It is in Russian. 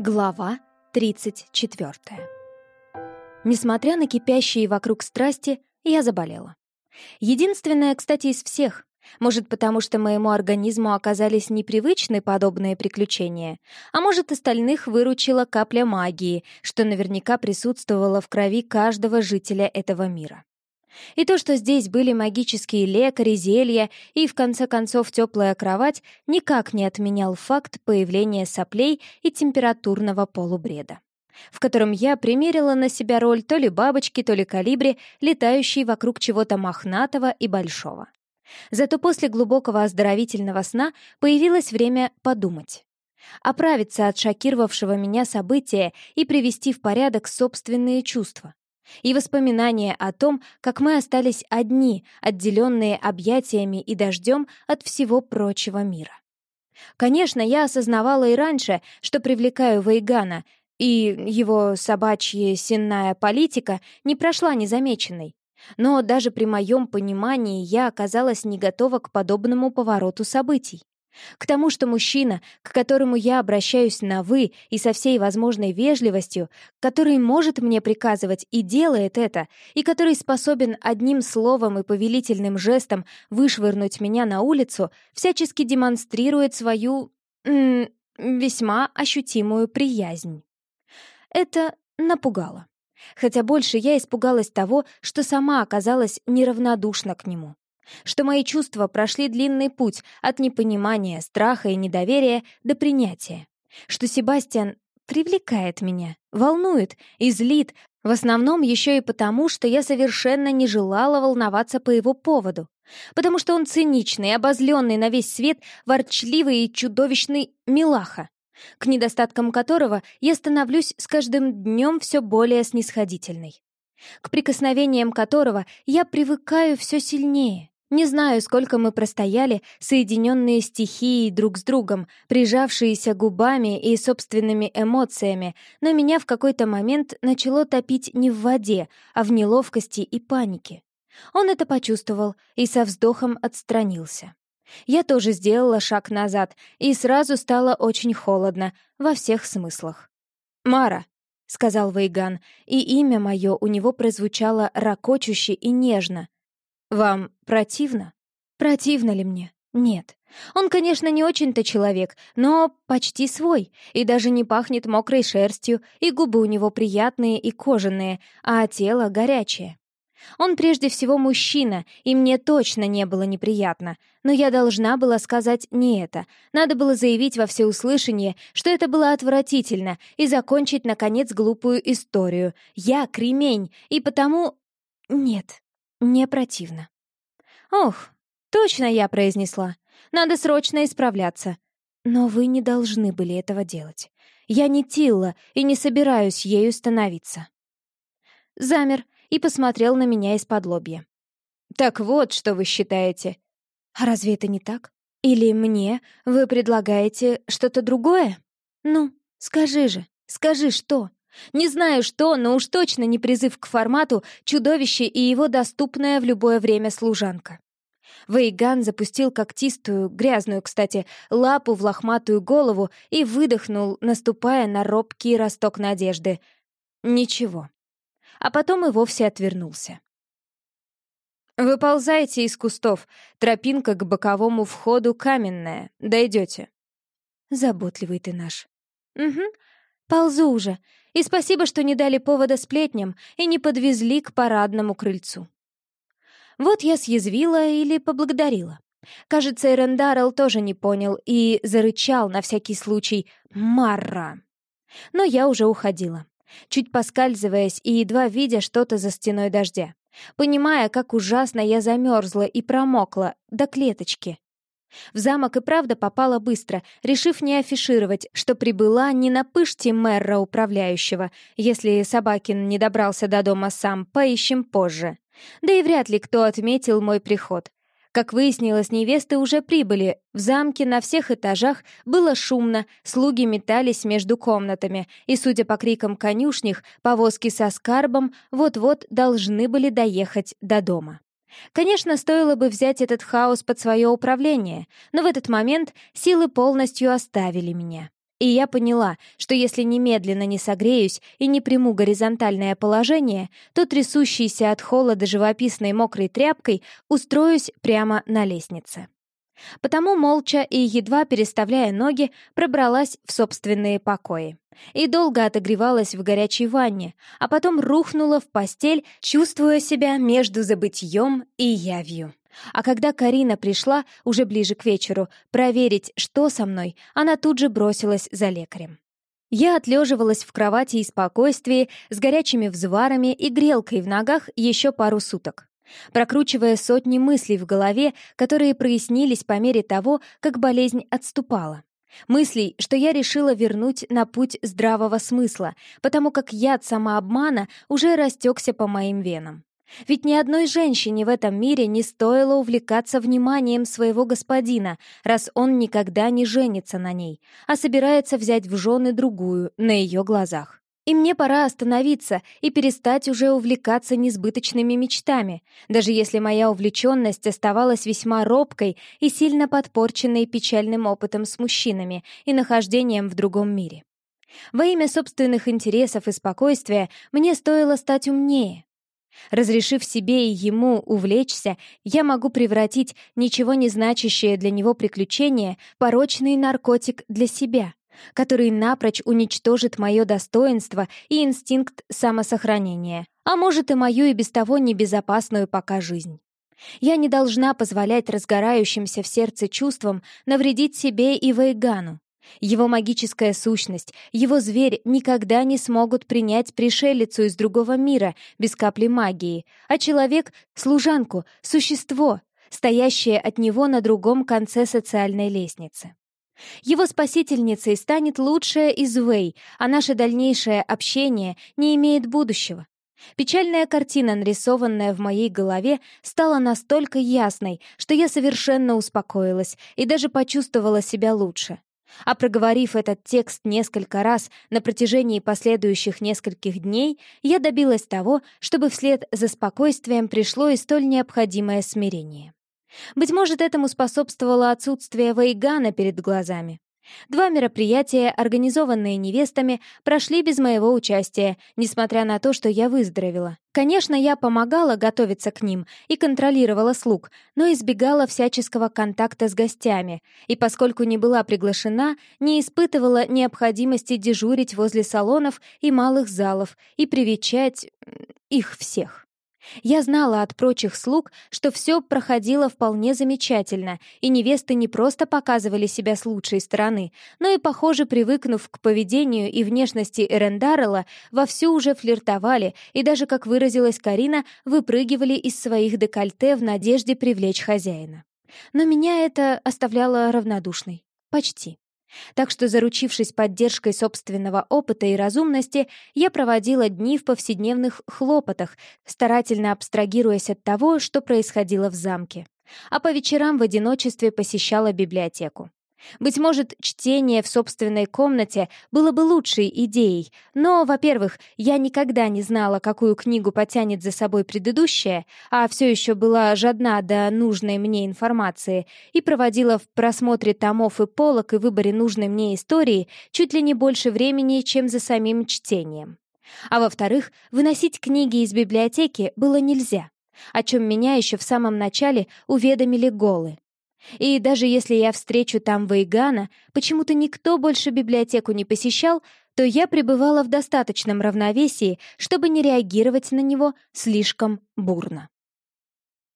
Глава 34. Несмотря на кипящие вокруг страсти, я заболела. Единственная, кстати, из всех. Может, потому что моему организму оказались непривычны подобные приключения, а может, остальных выручила капля магии, что наверняка присутствовала в крови каждого жителя этого мира. И то, что здесь были магические лекари, зелья и, в конце концов, теплая кровать, никак не отменял факт появления соплей и температурного полубреда в котором я примерила на себя роль то ли бабочки, то ли калибри, летающей вокруг чего-то мохнатого и большого. Зато после глубокого оздоровительного сна появилось время подумать. Оправиться от шокировавшего меня события и привести в порядок собственные чувства и воспоминания о том, как мы остались одни, отделенные объятиями и дождем от всего прочего мира. Конечно, я осознавала и раньше, что привлекаю Вейгана, и его собачья сенная политика не прошла незамеченной. Но даже при моем понимании я оказалась не готова к подобному повороту событий. К тому, что мужчина, к которому я обращаюсь на «вы» и со всей возможной вежливостью, который может мне приказывать и делает это, и который способен одним словом и повелительным жестом вышвырнуть меня на улицу, всячески демонстрирует свою... М -м, весьма ощутимую приязнь. Это напугало. Хотя больше я испугалась того, что сама оказалась неравнодушна к нему что мои чувства прошли длинный путь от непонимания, страха и недоверия до принятия, что Себастьян привлекает меня, волнует и злит, в основном еще и потому, что я совершенно не желала волноваться по его поводу, потому что он циничный, обозленный на весь свет, ворчливый и чудовищный милаха, к недостаткам которого я становлюсь с каждым днем все более снисходительной, к прикосновениям которого я привыкаю все сильнее, не знаю, сколько мы простояли, соединенные стихией друг с другом, прижавшиеся губами и собственными эмоциями, но меня в какой-то момент начало топить не в воде, а в неловкости и панике. Он это почувствовал и со вздохом отстранился. Я тоже сделала шаг назад, и сразу стало очень холодно, во всех смыслах. «Мара», — сказал Вейган, и имя мое у него прозвучало ракочуще и нежно — вам противно? Противно ли мне? Нет. Он, конечно, не очень-то человек, но почти свой, и даже не пахнет мокрой шерстью, и губы у него приятные и кожаные, а тело горячее. Он прежде всего мужчина, и мне точно не было неприятно, но я должна была сказать не это. Надо было заявить во всеуслышание, что это было отвратительно, и закончить, наконец, глупую историю. Я кремень, и потому... Нет, не противно. «Ох, точно я произнесла. Надо срочно исправляться. Но вы не должны были этого делать. Я не Тилла и не собираюсь ею становиться». Замер и посмотрел на меня из-под лобья. «Так вот, что вы считаете. А разве это не так? Или мне вы предлагаете что-то другое? Ну, скажи же, скажи, что?» Не знаю что, но уж точно не призыв к формату «Чудовище и его доступная в любое время служанка». Вейган запустил когтистую, грязную, кстати, лапу в лохматую голову и выдохнул, наступая на робкий росток надежды. Ничего. А потом и вовсе отвернулся. «Выползайте из кустов. Тропинка к боковому входу каменная. Дойдете». «Заботливый ты наш». «Угу. Ползу уже. И спасибо, что не дали повода сплетням и не подвезли к парадному крыльцу. Вот я съязвила или поблагодарила. Кажется, Эрендарел тоже не понял и зарычал на всякий случай «Марра». Но я уже уходила, чуть поскальзываясь и едва видя что-то за стеной дождя, понимая, как ужасно я замерзла и промокла до клеточки. В замок и правда попала быстро, решив не афишировать, что прибыла не на пыште мэра управляющего. Если Собакин не добрался до дома сам, поищем позже. Да и вряд ли кто отметил мой приход. Как выяснилось, невесты уже прибыли. В замке на всех этажах было шумно, слуги метались между комнатами, и, судя по крикам конюшних, повозки со скарбом вот-вот должны были доехать до дома. Конечно, стоило бы взять этот хаос под свое управление, но в этот момент силы полностью оставили меня. И я поняла, что если немедленно не согреюсь и не приму горизонтальное положение, то трясущейся от холода живописной мокрой тряпкой устроюсь прямо на лестнице. Потому молча и едва переставляя ноги, пробралась в собственные покои. И долго отогревалась в горячей ванне, а потом рухнула в постель, чувствуя себя между забытьем и явью. А когда Карина пришла, уже ближе к вечеру, проверить, что со мной, она тут же бросилась за лекарем. Я отлеживалась в кровати и спокойствии, с горячими взварами и грелкой в ногах еще пару суток, прокручивая сотни мыслей в голове, которые прояснились по мере того, как болезнь отступала. Мыслей, что я решила вернуть на путь здравого смысла, потому как яд самообмана уже растекся по моим венам. Ведь ни одной женщине в этом мире не стоило увлекаться вниманием своего господина, раз он никогда не женится на ней, а собирается взять в жены другую на ее глазах. И мне пора остановиться и перестать уже увлекаться несбыточными мечтами, даже если моя увлеченность оставалась весьма робкой и сильно подпорченной печальным опытом с мужчинами и нахождением в другом мире. Во имя собственных интересов и спокойствия мне стоило стать умнее, Разрешив себе и ему увлечься, я могу превратить ничего не значащее для него приключение в порочный наркотик для себя, который напрочь уничтожит мое достоинство и инстинкт самосохранения, а может и мою и без того небезопасную пока жизнь. Я не должна позволять разгорающимся в сердце чувствам навредить себе и Вейгану. Его магическая сущность, его зверь никогда не смогут принять пришелицу из другого мира без капли магии, а человек — служанку, существо, стоящее от него на другом конце социальной лестницы. Его спасительницей станет лучшая из Вэй, а наше дальнейшее общение не имеет будущего. Печальная картина, нарисованная в моей голове, стала настолько ясной, что я совершенно успокоилась и даже почувствовала себя лучше. А проговорив этот текст несколько раз на протяжении последующих нескольких дней, я добилась того, чтобы вслед за спокойствием пришло и столь необходимое смирение. Быть может, этому способствовало отсутствие Вейгана перед глазами. Два мероприятия, организованные невестами, прошли без моего участия, несмотря на то, что я выздоровела. Конечно, я помогала готовиться к ним и контролировала слуг, но избегала всяческого контакта с гостями, и поскольку не была приглашена, не испытывала необходимости дежурить возле салонов и малых залов и привечать их всех. Я знала от прочих слуг, что все проходило вполне замечательно, и невесты не просто показывали себя с лучшей стороны, но и, похоже, привыкнув к поведению и внешности Эрендарела, вовсю уже флиртовали и даже, как выразилась Карина, выпрыгивали из своих декольте в надежде привлечь хозяина. Но меня это оставляло равнодушной. Почти. Так что, заручившись поддержкой собственного опыта и разумности, я проводила дни в повседневных хлопотах, старательно абстрагируясь от того, что происходило в замке. А по вечерам в одиночестве посещала библиотеку. Быть может, чтение в собственной комнате было бы лучшей идеей, но, во-первых, я никогда не знала, какую книгу потянет за собой предыдущая, а все еще была жадна до нужной мне информации и проводила в просмотре томов и полок и выборе нужной мне истории чуть ли не больше времени, чем за самим чтением. А во-вторых, выносить книги из библиотеки было нельзя, о чем меня еще в самом начале уведомили голы. И даже если я встречу там Вейгана, почему-то никто больше библиотеку не посещал, то я пребывала в достаточном равновесии, чтобы не реагировать на него слишком бурно.